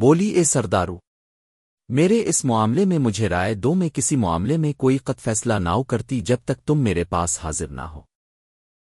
بولی، اے سردارو، میرے اس معاملے میں مجھے رائے دو میں کسی معاملے میں کوئی قط فیصلہ نہ کرتی جب تک تم میرے پاس حاضر نہ ہو۔